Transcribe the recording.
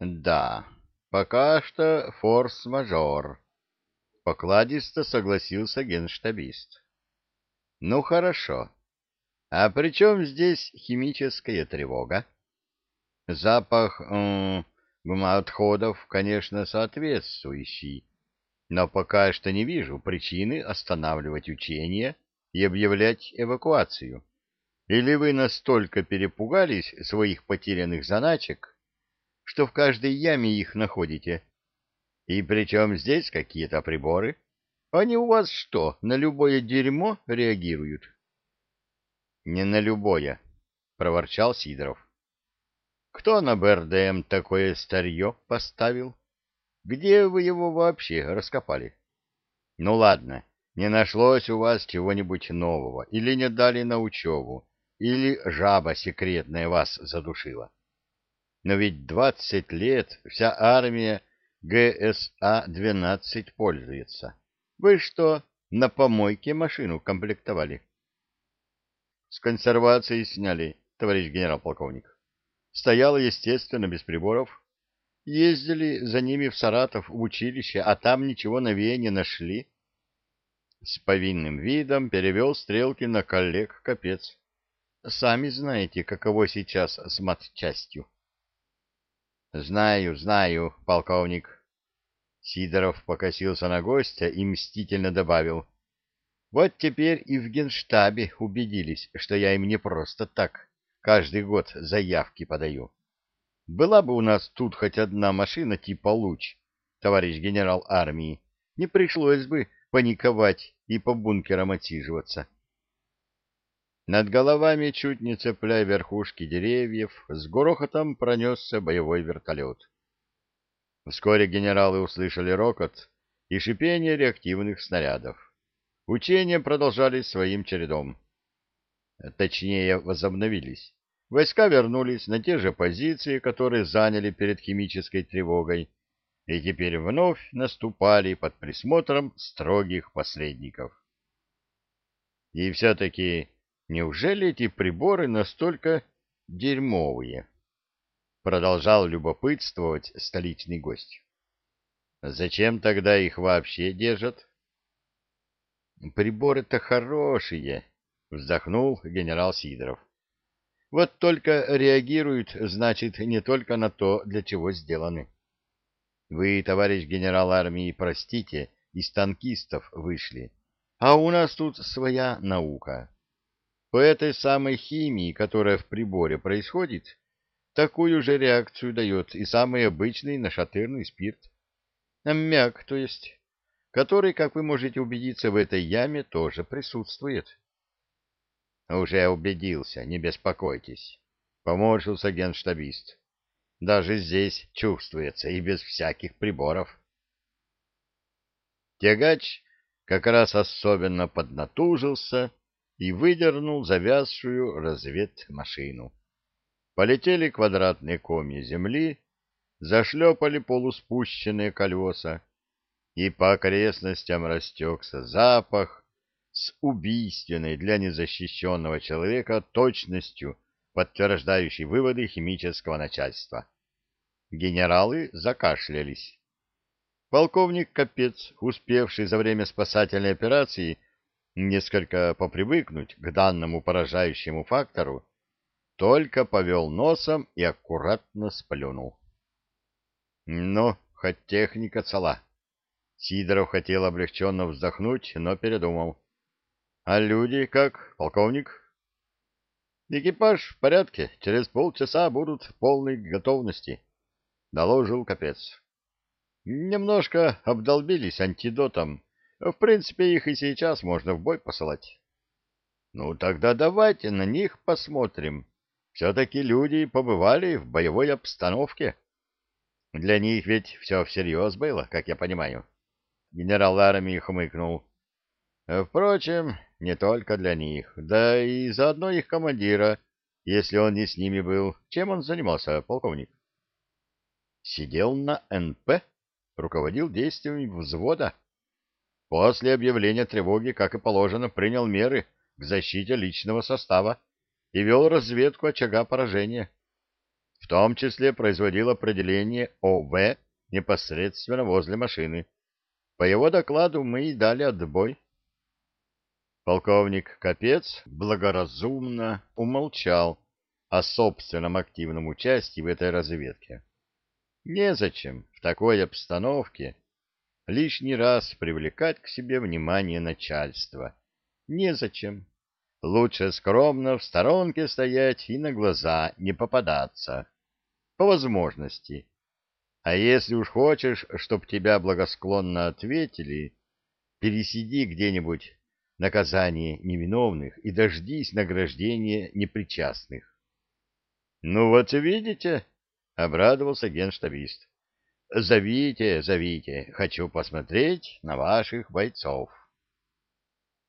Да, пока что форс-мажор, — покладисто согласился генштабист. Ну хорошо. А при чем здесь химическая тревога? Запах м конечно, соответствующий, но пока что не вижу причины останавливать учения и объявлять эвакуацию. Или вы настолько перепугались своих потерянных заначек, что в каждой яме их находите. И причем здесь какие-то приборы. Они у вас что, на любое дерьмо реагируют? — Не на любое, — проворчал Сидоров. — Кто на БРДМ такое старье поставил? Где вы его вообще раскопали? — Ну ладно, не нашлось у вас чего-нибудь нового, или не дали на учебу, или жаба секретная вас задушила. Но ведь 20 лет вся армия ГСА-12 пользуется. Вы что, на помойке машину комплектовали? С консервации сняли, товарищ генерал-полковник. Стояла, естественно, без приборов. Ездили за ними в Саратов, в училище, а там ничего новее не нашли. С повинным видом перевел стрелки на коллег капец. Сами знаете, каково сейчас с матчастью. Знаю, знаю, полковник. Сидоров покосился на гостя и мстительно добавил. Вот теперь и в генштабе убедились, что я им не просто так каждый год заявки подаю. Была бы у нас тут хоть одна машина типа «Луч», товарищ генерал армии, не пришлось бы паниковать и по бункерам отсиживаться. Над головами, чуть не цепляя верхушки деревьев, с грохотом пронесся боевой вертолет. Вскоре генералы услышали рокот и шипение реактивных снарядов. Учения продолжались своим чередом. Точнее, возобновились. Войска вернулись на те же позиции, которые заняли перед химической тревогой, и теперь вновь наступали под присмотром строгих посредников. И все-таки Неужели эти приборы настолько дерьмовые? Продолжал любопытствовать столичный гость. Зачем тогда их вообще держат? Приборы-то хорошие, вздохнул генерал Сидоров. Вот только реагируют, значит, не только на то, для чего сделаны. Вы, товарищ генерал армии, простите, из танкистов вышли, а у нас тут своя наука по этой самой химии, которая в приборе происходит, такую же реакцию дает и самый обычный нашатырный спирт. Аммиак, то есть, который, как вы можете убедиться, в этой яме тоже присутствует. Уже убедился, не беспокойтесь, поморщился генштабист. Даже здесь чувствуется и без всяких приборов. Тягач как раз особенно поднатужился и выдернул завязшую разведмашину. Полетели квадратные комья земли, зашлепали полуспущенные колеса, и по окрестностям растекся запах с убийственной для незащищенного человека точностью, подтверждающей выводы химического начальства. Генералы закашлялись. Полковник Капец, успевший за время спасательной операции несколько попривыкнуть к данному поражающему фактору, только повел носом и аккуратно сплюнул. Но хоть техника цела. Сидоров хотел облегченно вздохнуть, но передумал. А люди как, полковник? Экипаж в порядке, через полчаса будут в полной готовности, доложил капец. Немножко обдолбились антидотом в принципе, их и сейчас можно в бой посылать. Ну, тогда давайте на них посмотрим. Все-таки люди побывали в боевой обстановке. Для них ведь все всерьез было, как я понимаю. Генерал армии хмыкнул. Впрочем, не только для них, да и заодно их командира, если он не с ними был. Чем он занимался, полковник? Сидел на НП, руководил действиями взвода после объявления тревоги, как и положено, принял меры к защите личного состава и вел разведку очага поражения. В том числе производил определение ОВ непосредственно возле машины. По его докладу мы и дали отбой. Полковник Капец благоразумно умолчал о собственном активном участии в этой разведке. Незачем в такой обстановке лишний раз привлекать к себе внимание начальства. Незачем. Лучше скромно в сторонке стоять и на глаза не попадаться. По возможности. А если уж хочешь, чтоб тебя благосклонно ответили, пересиди где-нибудь наказание невиновных и дождись награждения непричастных. — Ну вот видите, — обрадовался генштабист. «Зовите, зовите, хочу посмотреть на ваших бойцов».